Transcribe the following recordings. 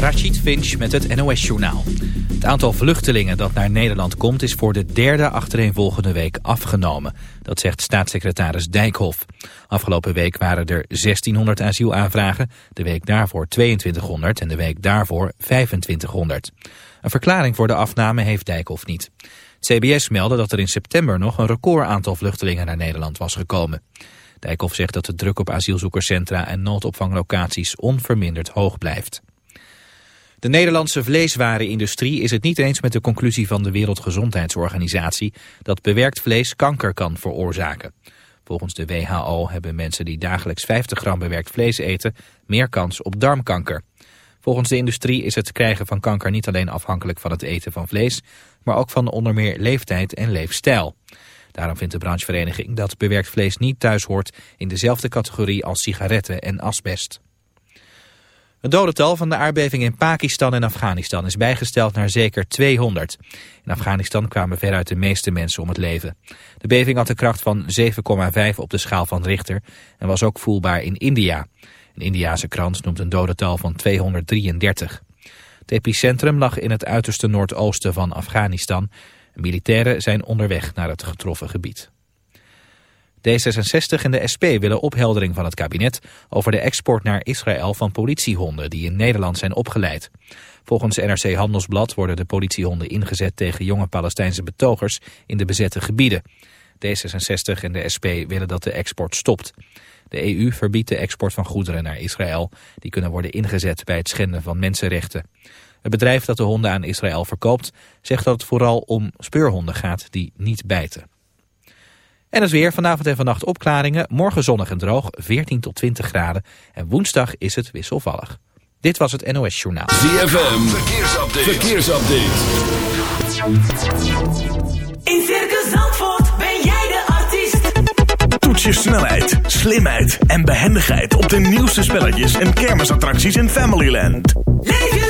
Rachid Finch met het NOS-journaal. Het aantal vluchtelingen dat naar Nederland komt is voor de derde achtereenvolgende week afgenomen. Dat zegt staatssecretaris Dijkhoff. Afgelopen week waren er 1600 asielaanvragen, de week daarvoor 2200 en de week daarvoor 2500. Een verklaring voor de afname heeft Dijkhoff niet. CBS meldde dat er in september nog een record aantal vluchtelingen naar Nederland was gekomen. Dijkhoff zegt dat de druk op asielzoekerscentra en noodopvanglocaties onverminderd hoog blijft. De Nederlandse vleeswarenindustrie is het niet eens met de conclusie van de Wereldgezondheidsorganisatie dat bewerkt vlees kanker kan veroorzaken. Volgens de WHO hebben mensen die dagelijks 50 gram bewerkt vlees eten meer kans op darmkanker. Volgens de industrie is het krijgen van kanker niet alleen afhankelijk van het eten van vlees, maar ook van onder meer leeftijd en leefstijl. Daarom vindt de branchevereniging dat bewerkt vlees niet thuis hoort in dezelfde categorie als sigaretten en asbest. Het dodental van de aardbeving in Pakistan en Afghanistan is bijgesteld naar zeker 200. In Afghanistan kwamen veruit de meeste mensen om het leven. De beving had de kracht van 7,5 op de schaal van Richter en was ook voelbaar in India. Een Indiase krant noemt een dodental van 233. Het epicentrum lag in het uiterste noordoosten van Afghanistan. Militairen zijn onderweg naar het getroffen gebied. D66 en de SP willen opheldering van het kabinet over de export naar Israël van politiehonden die in Nederland zijn opgeleid. Volgens NRC Handelsblad worden de politiehonden ingezet tegen jonge Palestijnse betogers in de bezette gebieden. D66 en de SP willen dat de export stopt. De EU verbiedt de export van goederen naar Israël. Die kunnen worden ingezet bij het schenden van mensenrechten. Het bedrijf dat de honden aan Israël verkoopt zegt dat het vooral om speurhonden gaat die niet bijten. En het weer, vanavond en vannacht opklaringen, morgen zonnig en droog, 14 tot 20 graden. En woensdag is het wisselvallig. Dit was het NOS Journaal. ZFM, verkeersupdate. verkeersupdate. In Circus Zandvoort ben jij de artiest. Toets je snelheid, slimheid en behendigheid op de nieuwste spelletjes en kermisattracties in Familyland. Leef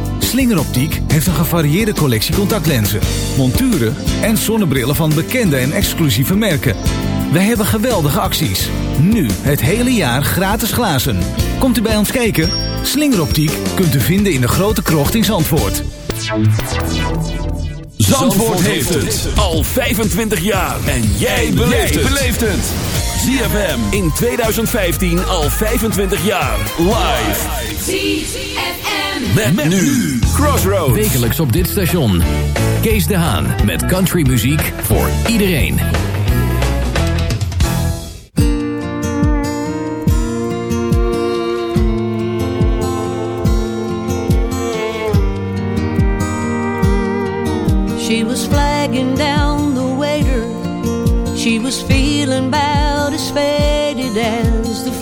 Slingeroptiek heeft een gevarieerde collectie contactlenzen, monturen en zonnebrillen van bekende en exclusieve merken. Wij hebben geweldige acties. Nu het hele jaar gratis glazen. Komt u bij ons kijken? Slingeroptiek kunt u vinden in de grote krocht in Zandvoort. Zandvoort heeft het al 25 jaar. En jij beleeft het. ZFM in 2015 al 25 jaar. Live. ZFM. Met, met nu Crossroads. Wekelijks op dit station. Kees de Haan met countrymuziek voor iedereen.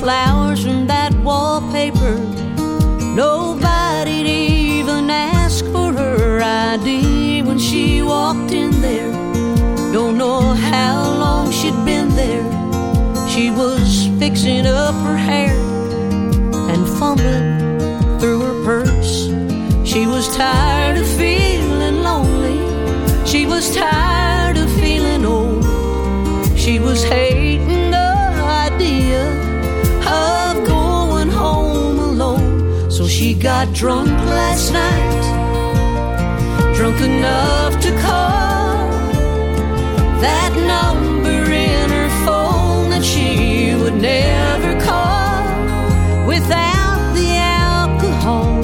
Flowers from that wallpaper. Nobody'd even ask for her ID when she walked in there. Don't know how long she'd been there. She was fixing up her hair and fumbling through her purse. She was tired of feeling lonely. She was tired of feeling old. She was hating got drunk last night, drunk enough to call that number in her phone that she would never call without the alcohol.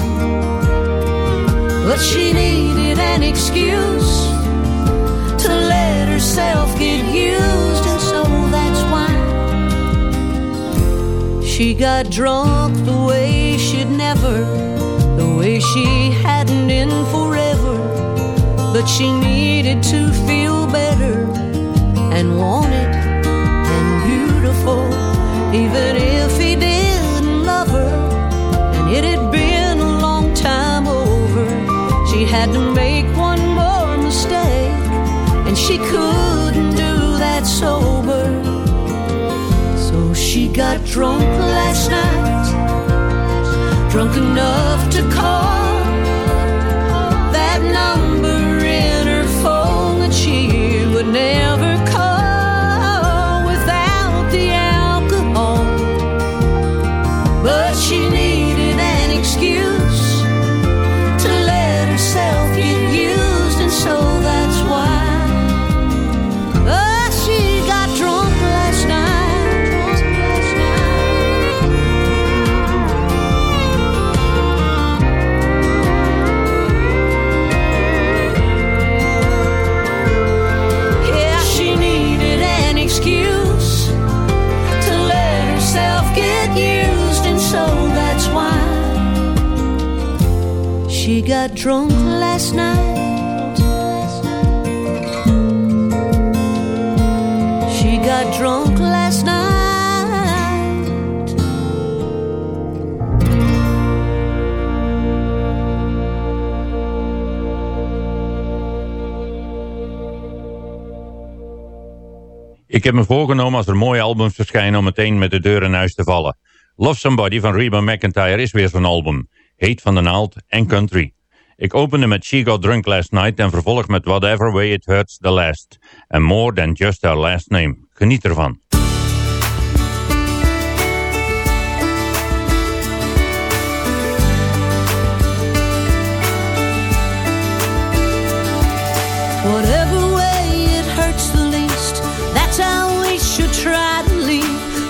But she needed an excuse to let herself get used, and so that's why she got drunk the way she'd never, she hadn't in forever. But she needed to feel better and wanted and beautiful, even if he didn't love her. And it had been a long time over. She had to make one more mistake, and she couldn't do that sober. So she got drunk last night, drunk enough to call heb me voorgenomen als er mooie albums verschijnen om meteen met de deur in huis te vallen. Love Somebody van Reba McIntyre is weer zo'n album. Heet van de naald en country. Ik opende met She Got Drunk Last Night en vervolg met Whatever Way It Hurts The Last. And More Than Just Our Last Name. Geniet ervan.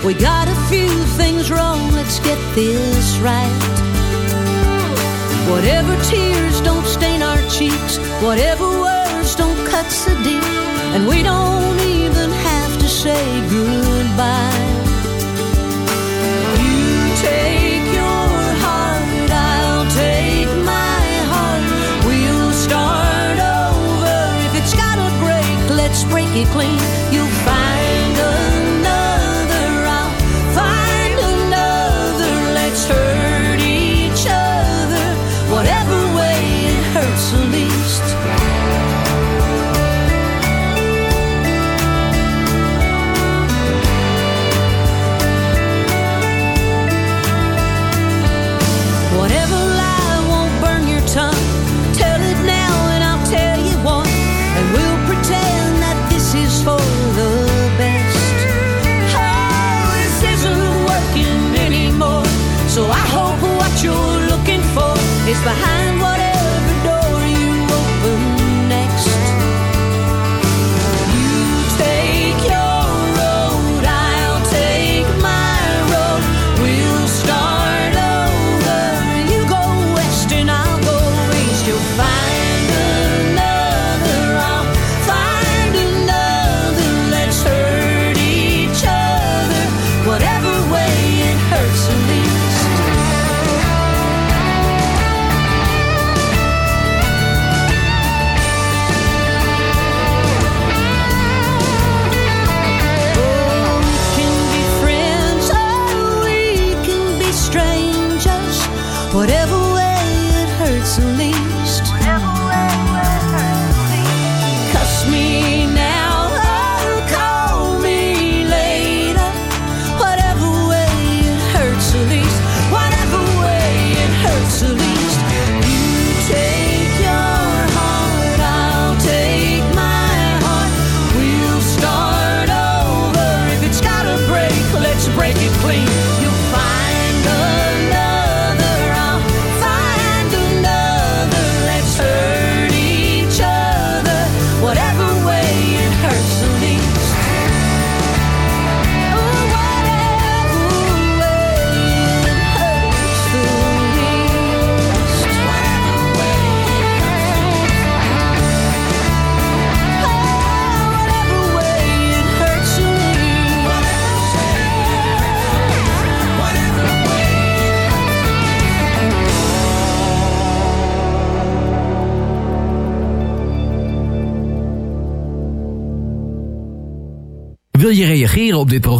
We got a few things wrong, let's get this right. Whatever tears don't stain our cheeks, whatever words don't cut so deep, and we don't even have to say goodbye. You take your heart, I'll take my heart. We'll start over. If it's gotta break, let's break it clean. You'll behind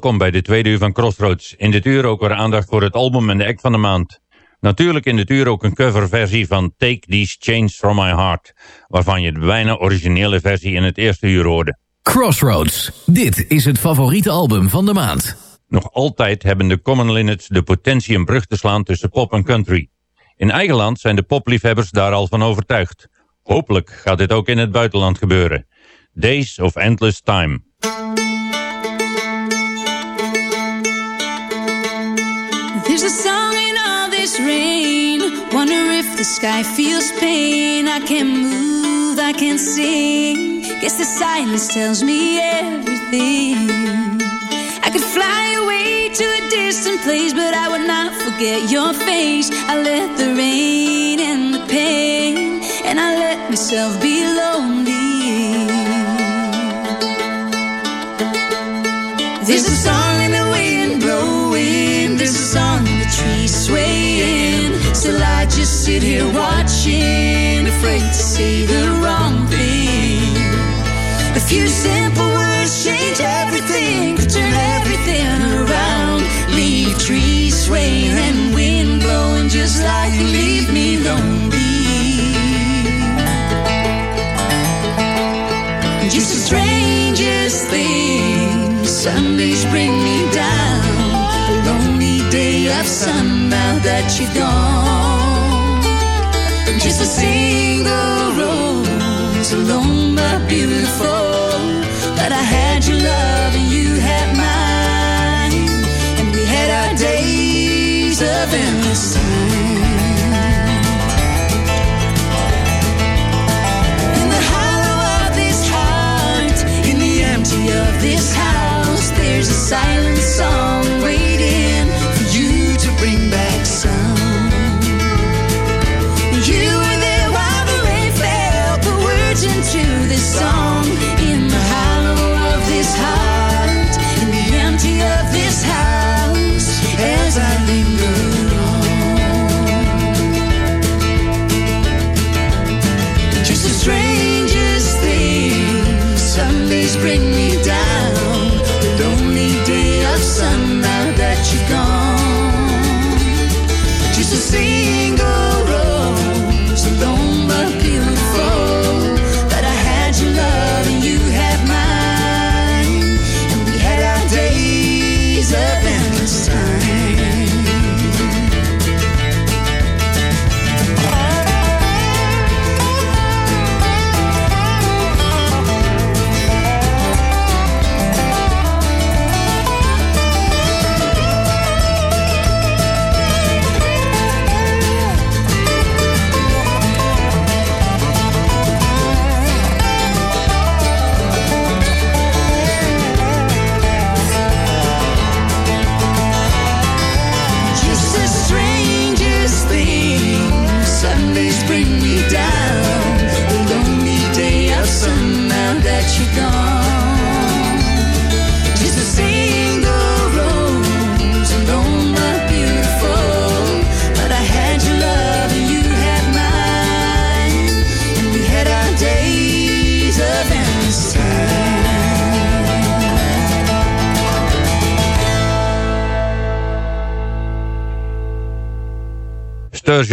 Welkom bij de tweede uur van Crossroads. In dit uur ook weer aandacht voor het album en de act van de maand. Natuurlijk in dit uur ook een coverversie van Take These Chains From My Heart... waarvan je de bijna originele versie in het eerste uur hoorde. Crossroads, dit is het favoriete album van de maand. Nog altijd hebben de Common Linnets de potentie om brug te slaan tussen pop en country. In eigen land zijn de popliefhebbers daar al van overtuigd. Hopelijk gaat dit ook in het buitenland gebeuren. Days of Endless Time. There's a song in all this rain. Wonder if the sky feels pain. I can't move, I can't sing. Guess the silence tells me everything. I could fly away to a distant place, but I would not forget your face. I let the rain and the pain, and I let myself be. sit here watching, afraid to say the wrong thing. A few simple words change everything, could turn everything around. Leave trees swaying and wind blowing just like you leave me lonely. Just the strangest thing, Sundays bring me down. A lonely day of sun now that you're gone. Single rose alone, but beautiful. But I had your love and you had mine, and we had our days of endless time. In the hollow of this heart, in the empty of this house, there's a silent song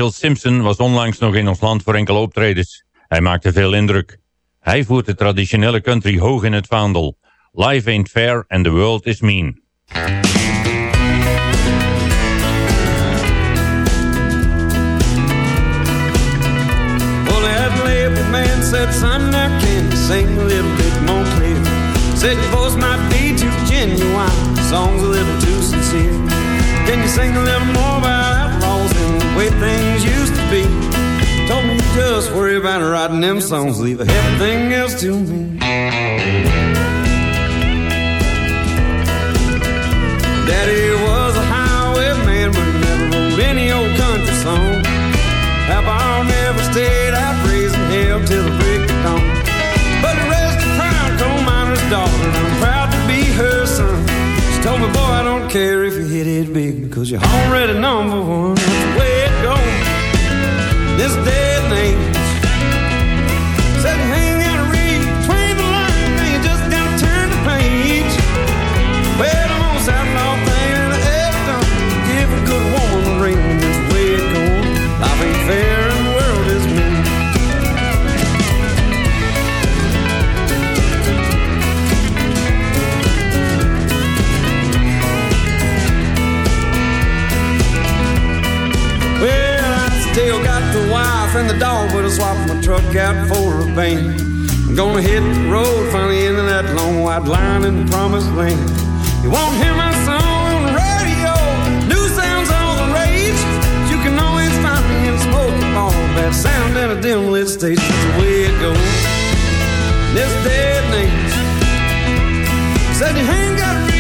Sturgill Simpson was onlangs nog in ons land voor enkele optredens. Hij maakte veel indruk. Hij voert de traditionele country hoog in het vaandel. Life ain't fair and the world is mean. Man said, son, now can sing a little bit more clear? Said your voice might be too genuine, song's a little too sincere. Can you sing a little more about outlaws and the way things just worry about writing them songs, leave everything else to me. Daddy was a highwayman, but never wrote any old country song. Papa never stayed out raising hell till the break of dawn. But he raised a proud coal miner's daughter, and I'm proud to be her son. She told me, boy, I don't care if you hit it big, because you're already number one. That's the way it goes. This day truck out for a. I'm gonna hit the road, finally into that long white line in the promised land. You won't hear my song on the radio, new sounds on the rage. You can always find me in a smoky bar, bad sound in a dim lit. That's the way it goes. This and age. Said you ain't gotta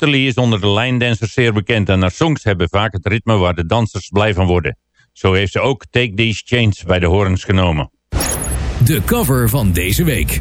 Lee is onder de lijndancers zeer bekend en haar songs hebben vaak het ritme waar de dansers blij van worden. Zo heeft ze ook Take These Chains bij de horens genomen. De cover van deze week.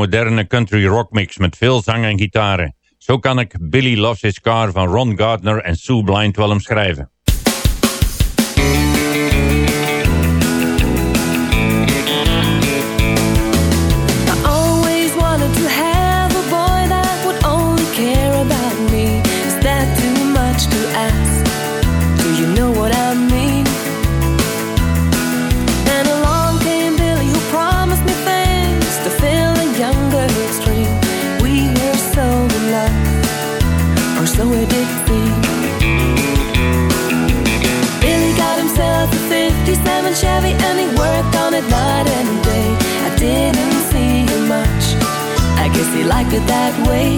Moderne country rock mix met veel zang en gitaren. Zo kan ik Billy Loves His Car van Ron Gardner en Sue Blind wel omschrijven. Liked it that way.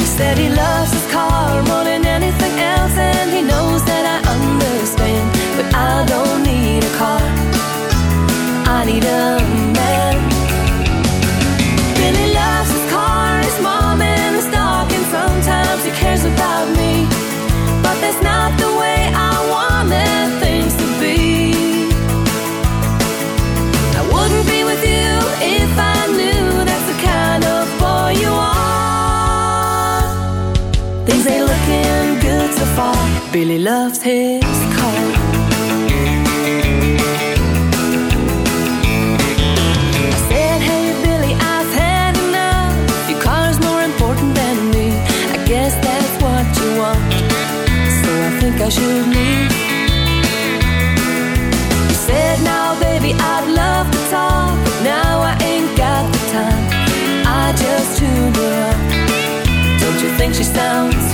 He said he loves his car more Billy loves his car. I said, hey Billy, I've had enough. Your car's more important than me. I guess that's what you want. So I think I should leave. He said, now baby, I'd love to talk. But now I ain't got the time. I just tuned her up. Don't you think she sounds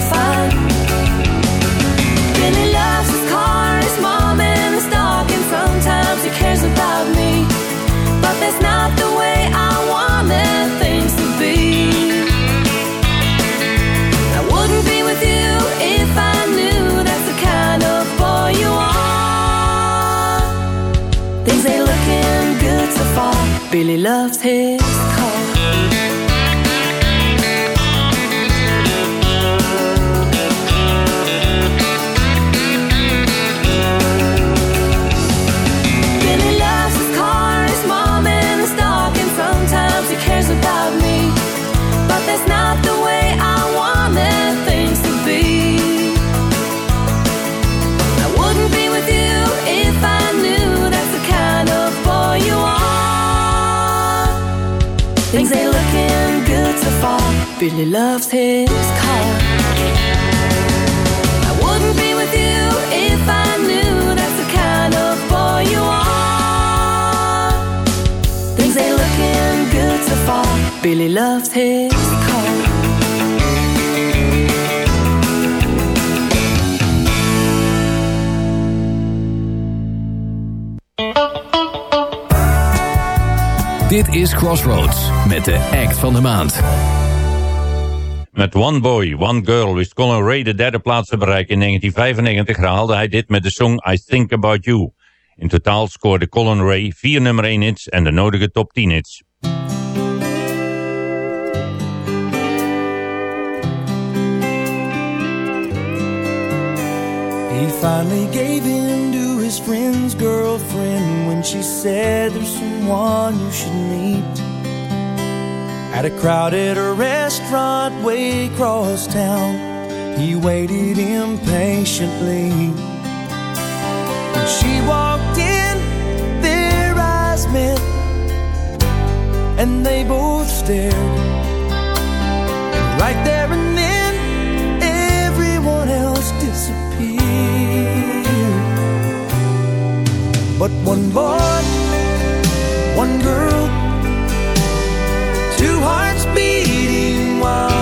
Billy loves his car. I wouldn't be with you if I knew that's the kind of boy you are. Things ain't looking good so far. Billy loves his car. Dit is Crossroads met de act van de maand. Met One Boy, One Girl wist Colin Ray de derde plaats te bereiken. In 1995 haalde hij dit met de song I Think About You. In totaal scoorde Colin Ray vier nummer 1 hits en de nodige top 10 hits. He finally gave in his friend's girlfriend when she said there's someone you should meet. At a crowded restaurant way across town, he waited impatiently. When she walked in, their eyes met, and they both stared. And right there and then, everyone else disappeared. But one boy, one girl, two hearts beating wildly.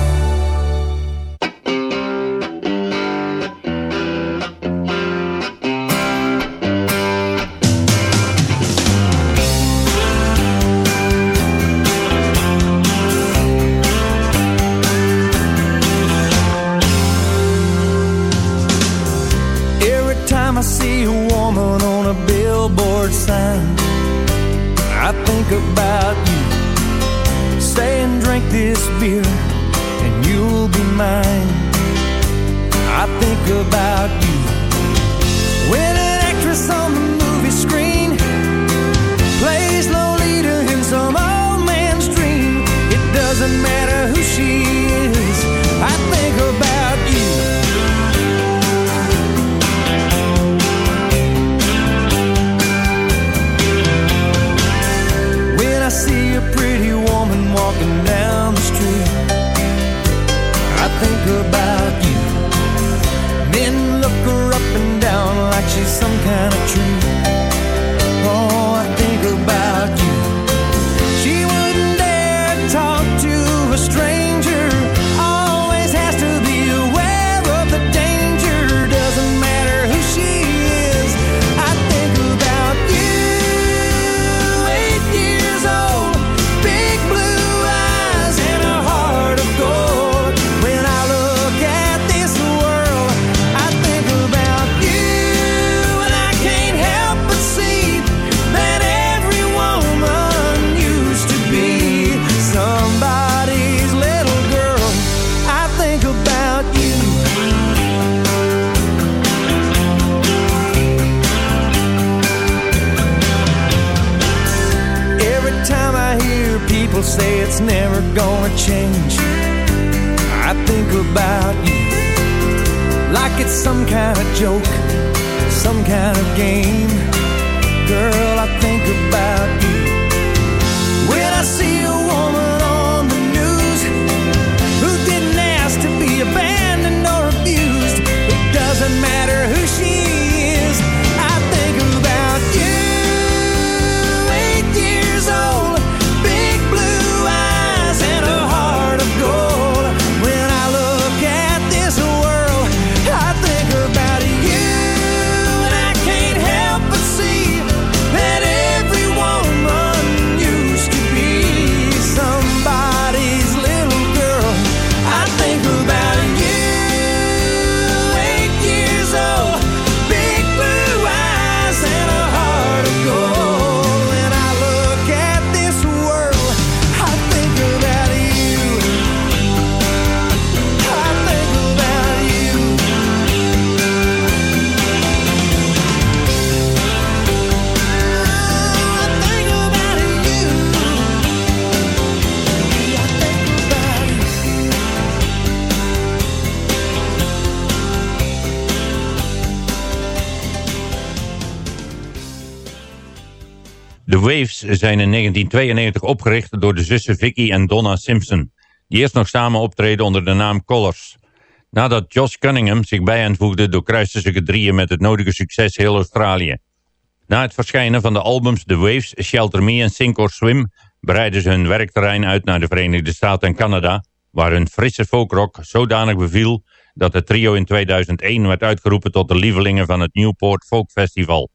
Zijn in 1992 opgericht door de zussen Vicky en Donna Simpson, die eerst nog samen optreden onder de naam Colors. Nadat Josh Cunningham zich bij hen voegde, doorkruisten ze drieën met het nodige succes heel Australië. Na het verschijnen van de albums The Waves, Shelter Me en Sink or Swim breiden ze hun werkterrein uit naar de Verenigde Staten en Canada, waar hun frisse folkrock zodanig beviel dat het trio in 2001 werd uitgeroepen tot de lievelingen van het Newport Folk Festival.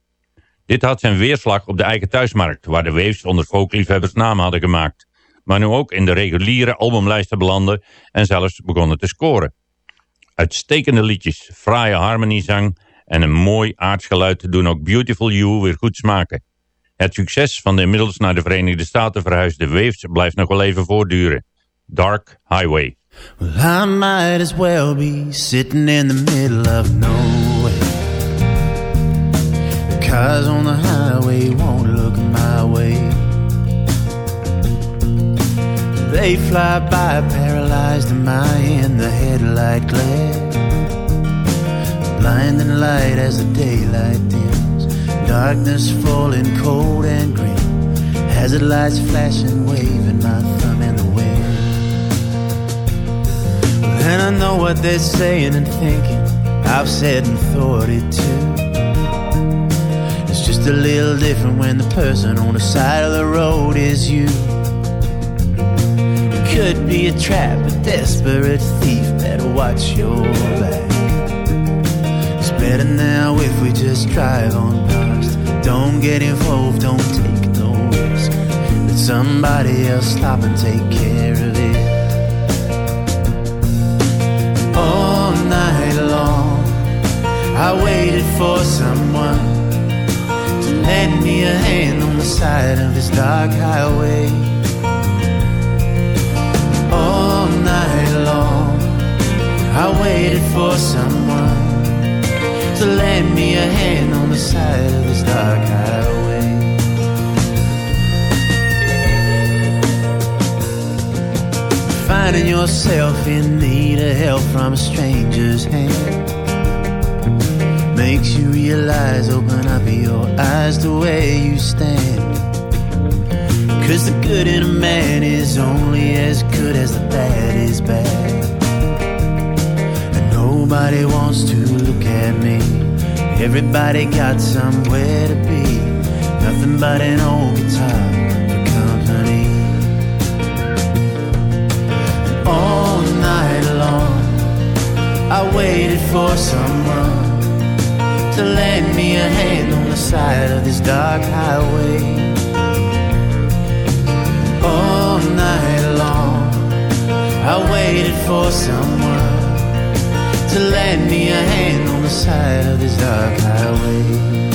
Dit had zijn weerslag op de eigen thuismarkt, waar de Waves onder folkliefhebbers naam hadden gemaakt, maar nu ook in de reguliere albumlijsten belanden en zelfs begonnen te scoren. Uitstekende liedjes, fraaie harmoniezang en een mooi aardsgeluid doen ook Beautiful You weer goed smaken. Het succes van de inmiddels naar de Verenigde Staten verhuisde Waves blijft nog wel even voortduren. Dark Highway. As well be sitting in the middle of. Cars on the highway won't look my way. They fly by paralyzed am I in the headlight glare. Blinding light as the daylight dims. Darkness falling cold and grim. Hazard lights flashing, waving my thumb in the wind. And I know what they're saying and thinking. I've said and thought it too. Just a little different when the person on the side of the road is you. It could be a trap, a desperate thief. Better watch your back. It's better now if we just drive on past. Don't get involved, don't take no risk. Let somebody else stop and take care of it. all night long. I waited for someone lend me a hand on the side of this dark highway. All night long, I waited for someone to lend me a hand on the side of this dark highway. Finding yourself in need of help from a stranger's hand makes you realize, open up your eyes to where you stand. Cause the good in a man is only as good as the bad is bad. And nobody wants to look at me. Everybody got somewhere to be. Nothing but an old guitar for company. all night long. I waited for someone to lend me a hand on the side of this dark highway. All night long, I waited for someone to lend me a hand on the side of this dark highway.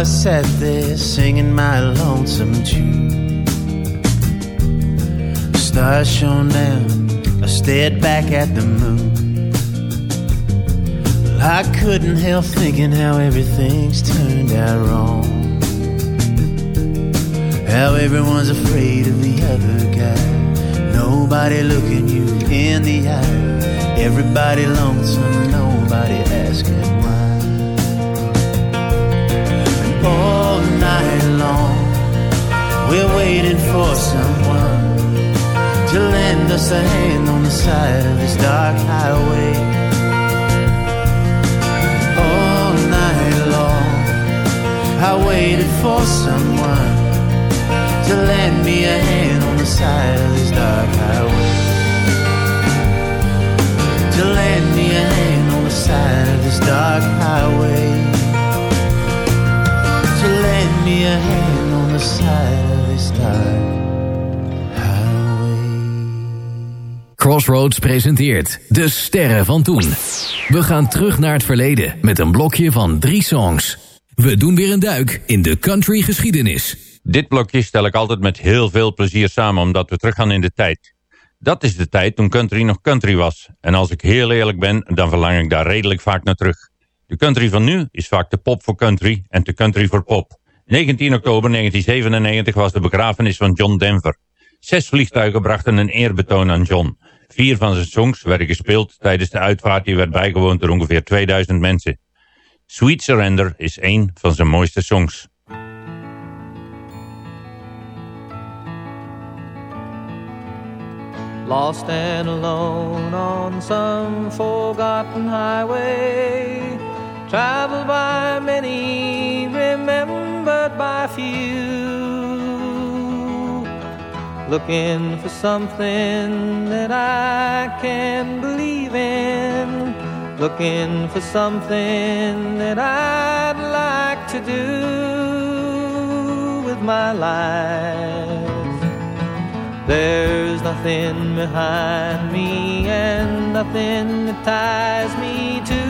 I sat there singing my lonesome tune. Stars shone down, I stared back at the moon. Well, I couldn't help thinking how everything's turned out wrong. How everyone's afraid of the other guy. Nobody looking you in the eye. Everybody lonesome, nobody asking We're waiting for someone to lend us a hand on the side of this dark highway. All night long, I waited for someone to lend me a hand on the side of this dark highway. To lend me a hand on the side of this dark highway to lend me a hand Crossroads presenteert De Sterren van Toen. We gaan terug naar het verleden met een blokje van drie songs. We doen weer een duik in de country geschiedenis. Dit blokje stel ik altijd met heel veel plezier samen omdat we teruggaan in de tijd. Dat is de tijd toen country nog country was. En als ik heel eerlijk ben, dan verlang ik daar redelijk vaak naar terug. De country van nu is vaak te pop voor country en te country voor pop. 19 oktober 1997 was de begrafenis van John Denver. Zes vliegtuigen brachten een eerbetoon aan John. Vier van zijn songs werden gespeeld tijdens de uitvaart die werd bijgewoond door ongeveer 2000 mensen. Sweet Surrender is een van zijn mooiste songs. Lost and alone on some forgotten highway Traveled by many, by few. Looking for something that I can believe in. Looking for something that I'd like to do with my life. There's nothing behind me and nothing that ties me to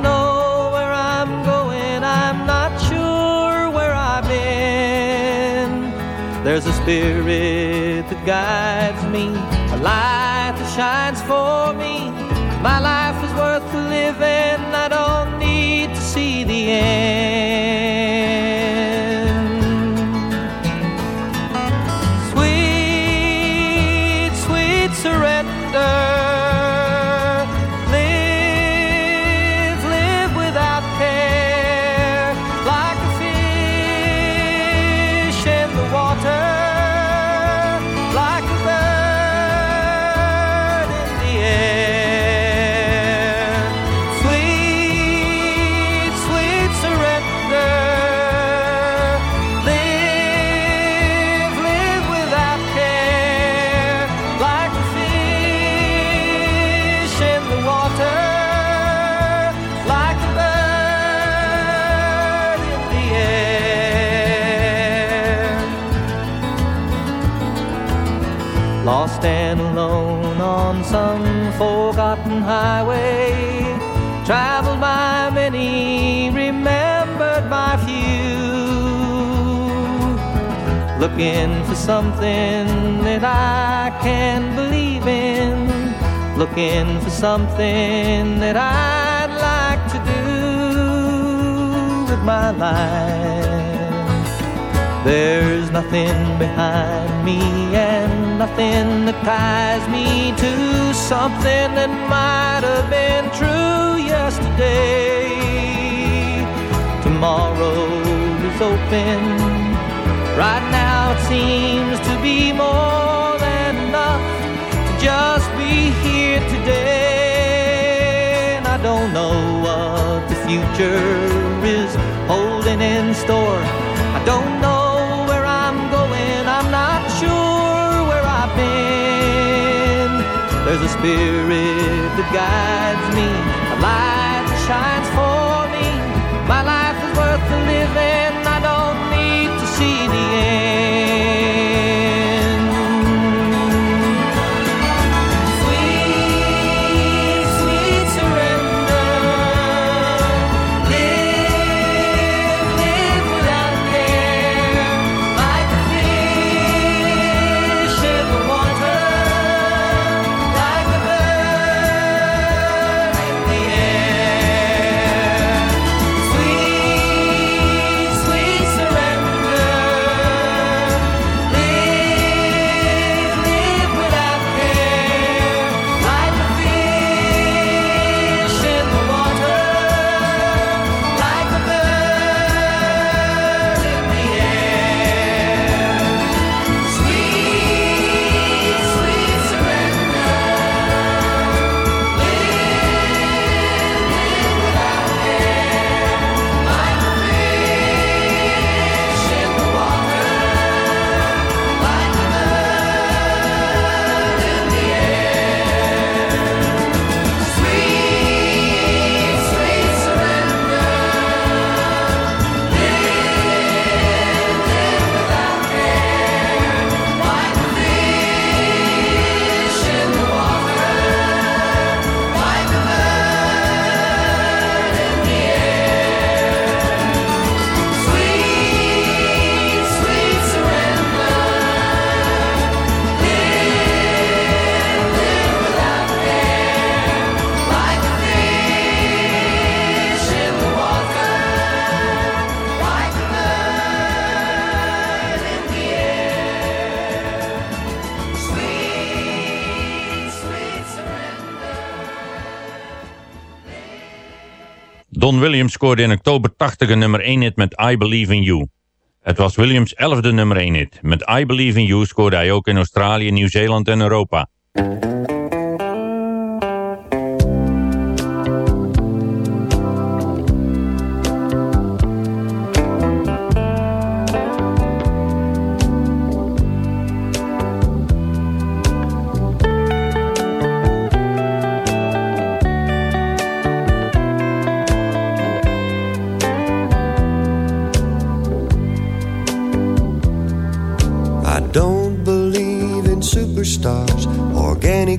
There's a spirit that guides me, a light that shines for me. My life is worth living, I don't need to see the end. Looking for something that I can believe in, looking for something that I'd like to do with my life. There's nothing behind me and nothing that ties me to something that might have been true yesterday. Tomorrow is open. It seems to be more than enough to just be here today. And I don't know what the future is holding in store. I don't know where I'm going. I'm not sure where I've been. There's a spirit that guides me, Don Williams scoorde in oktober 80 een nummer 1 hit met I Believe in You. Het was Williams' elfde nummer 1 hit. Met I Believe in You scoorde hij ook in Australië, Nieuw-Zeeland en Europa.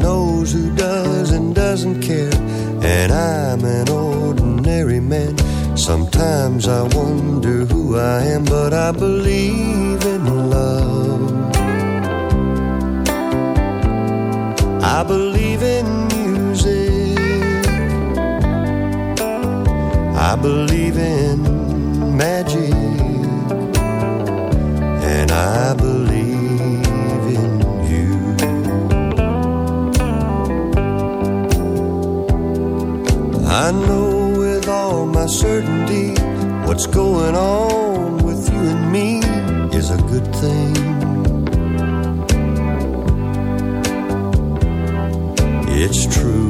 Knows who does and doesn't care. And I'm an ordinary man. Sometimes I wonder who I am, but I believe in love. I believe in music. I believe in magic. I know with all my certainty what's going on with you and me is a good thing. It's true.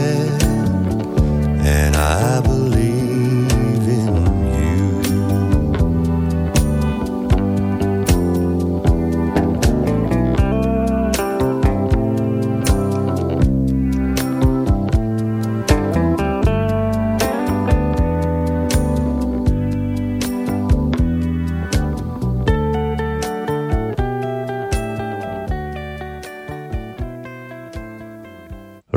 I believe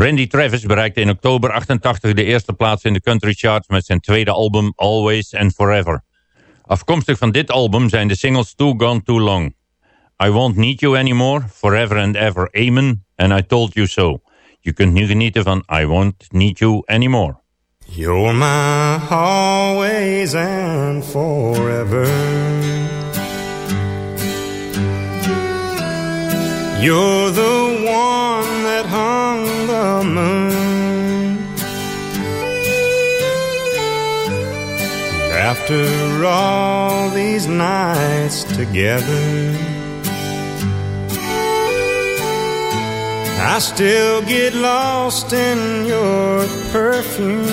Randy Travis bereikte in oktober 88 de eerste plaats in de country charts met zijn tweede album Always and Forever. Afkomstig van dit album zijn de singles Too Gone Too Long, I Won't Need You Anymore, Forever and Ever, Amen and I Told You So. Je kunt nu genieten van I Won't Need You Anymore. You're my always and forever. You're the one that hung the moon. And after all these nights together, I still get lost in your perfume.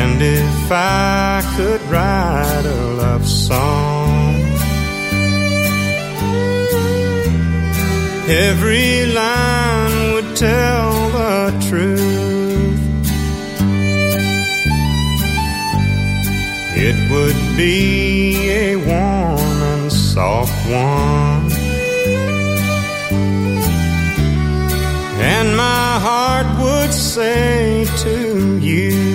And if I could write a love song. Every line would tell the truth. It would be a warm and soft one. And my heart would say to you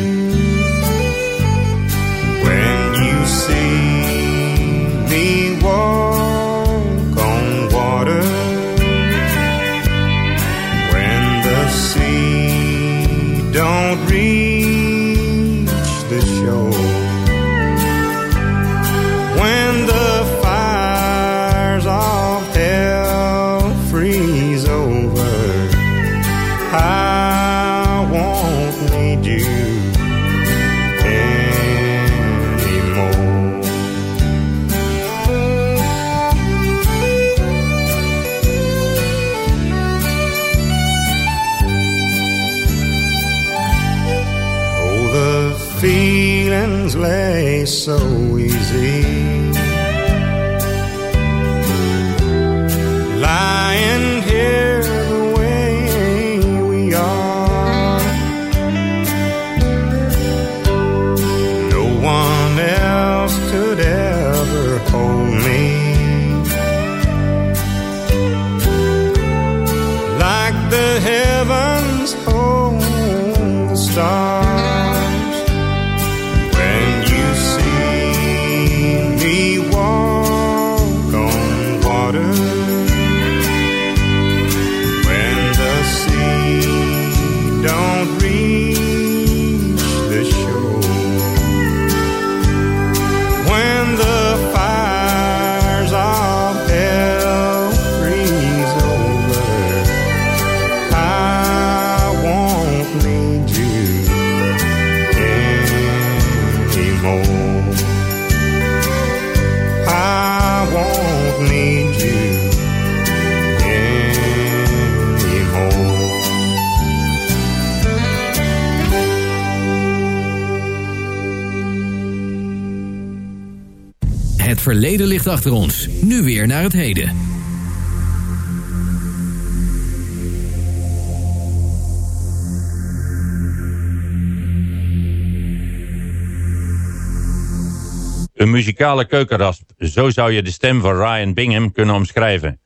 verleden ligt achter ons. Nu weer naar het heden. Een muzikale keukenrasp, zo zou je de stem van Ryan Bingham kunnen omschrijven.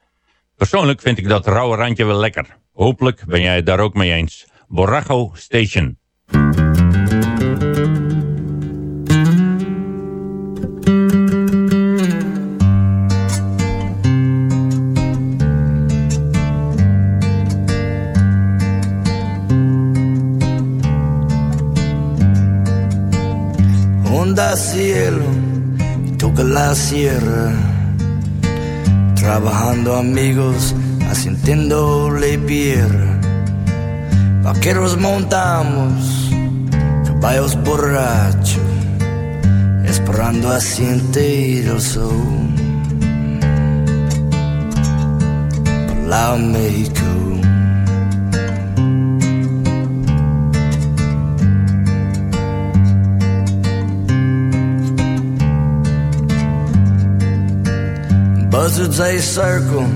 Persoonlijk vind ik dat rauwe randje wel lekker. Hopelijk ben jij het daar ook mee eens. Borracho Station. Onda cielo toca la sierra. Trabajando amigos, haciendo le pierra. Vaqueros montamos, caballos borrachos, esperando a sentir el sol. Por la México. Buzzards they circle,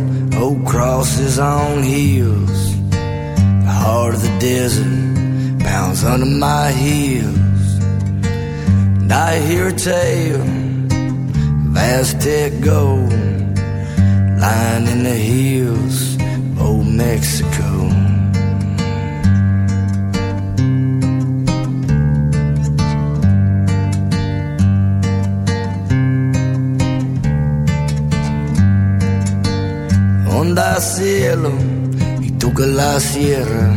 old crosses on heels. The heart of the desert pounds under my heels. And I hear a tale of Aztec gold lying in the hills of old Mexico. inunda cielo y tú que la sierra.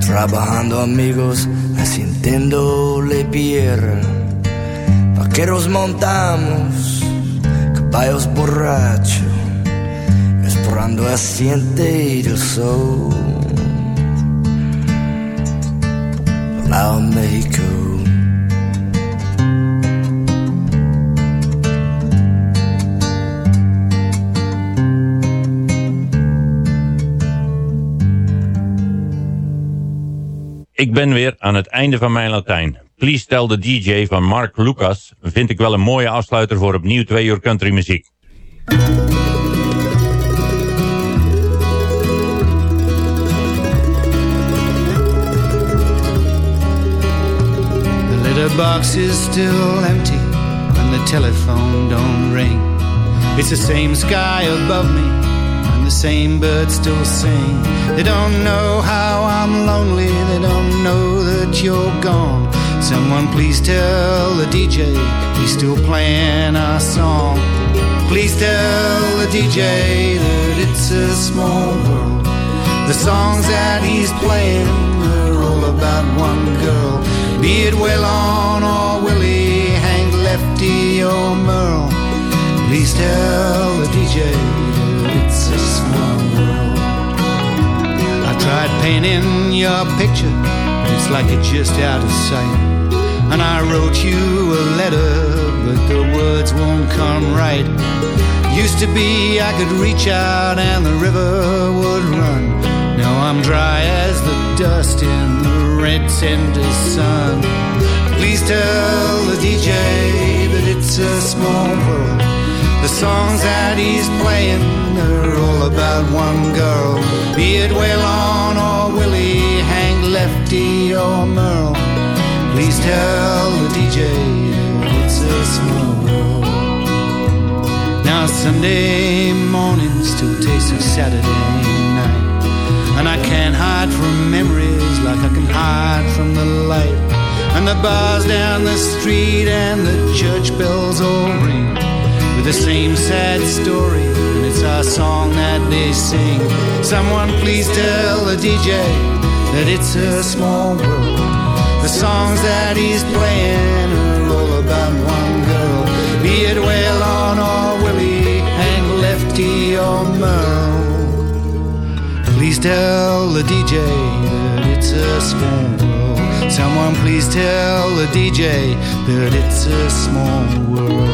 Trabajando amigos, haciéndole pierna. Vaqueros montamos, caballos borrachos, esperando asiente y yo soy. Lao México. Ik ben weer aan het einde van mijn Latijn. Please Tell the DJ van Mark Lucas vind ik wel een mooie afsluiter voor opnieuw twee uur country muziek. The letterbox is still empty and the telephone don't ring. It's the same sky above me the same birds still sing. They don't know how I'm lonely, they don't know that you're gone. Someone please tell the DJ he's still playing our song. Please tell the DJ that it's a small world. The songs that he's playing are all about one girl. Be it Waylon or Willie, Hank Lefty or Merle. Please tell the DJ painting your picture, it's like it's just out of sight. And I wrote you a letter, but the words won't come right. Used to be I could reach out and the river would run. Now I'm dry as the dust in the red tender sun. Please tell the DJ that it's a small world. The songs that he's playing are all about one girl. Be it Waylon or Willie, Hank Lefty or Merle. Please tell the DJ it's a small world. Now Sunday morning still tastes of Saturday night. And I can't hide from memories like I can hide from the light. And the bars down the street and the church bells all ring the same sad story. And it's our song that they sing. Someone please tell the DJ that it's a small world. The songs that he's playing are all about one girl. Be it Waylon or Willie, Hank Lefty or Merle. Please tell the DJ that it's a small world. Someone please tell the DJ that it's a small world.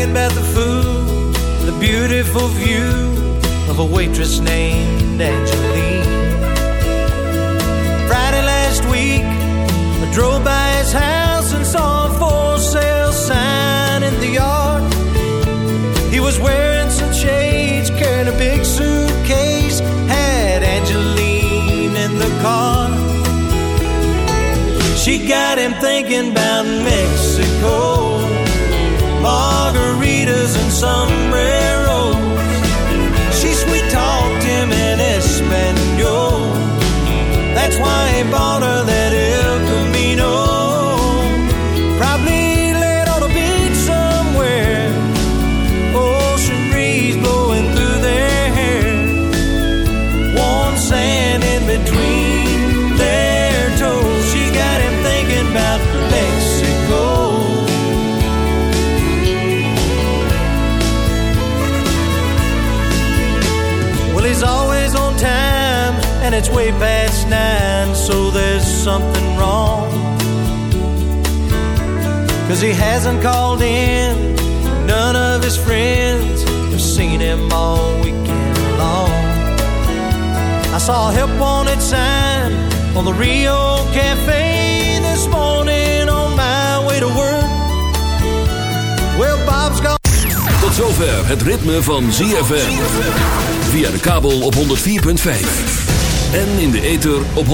Bragging about the food, the beautiful view of a waitress named Angeline. Friday last week, I drove by his house and saw a for sale sign in the yard. He was wearing some shades, carrying a big suitcase, had Angeline in the car. She got him thinking about Mexico, and sombreros. She sweet talked him in Espanol. That's why he bought her Cause he hasn't called in, none of his friends have seen him all weekend long. I saw a help wanted sign on the Rio Cafe this morning on my way to work. Well, Bob's gone. Tot zover het ritme van ZFM. Via de kabel op 104.5. En in de ether op 106.9.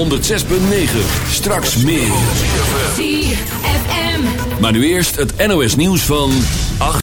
Straks meer. Maar nu eerst het NOS nieuws van 8.